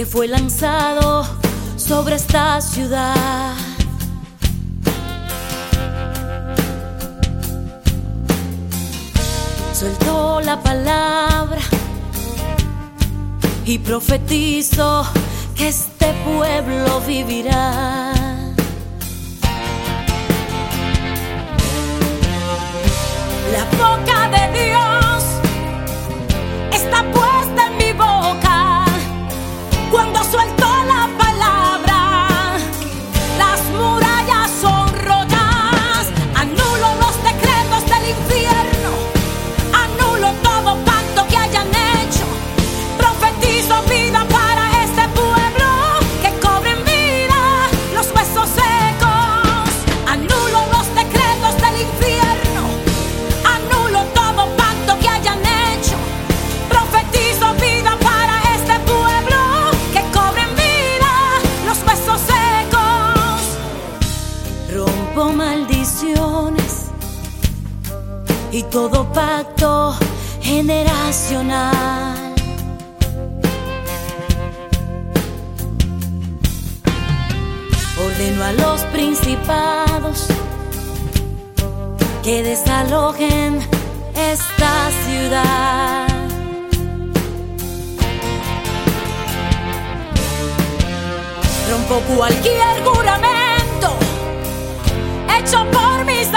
que fue lanzado sobre esta ciudad. Soltó la palabra y profetizó que este pueblo vivirá. La boca de maldiciones y todo pacto generacional. Ordeno a los principados que desalojen esta ciudad. Rompo cualquier juramento hecho por mis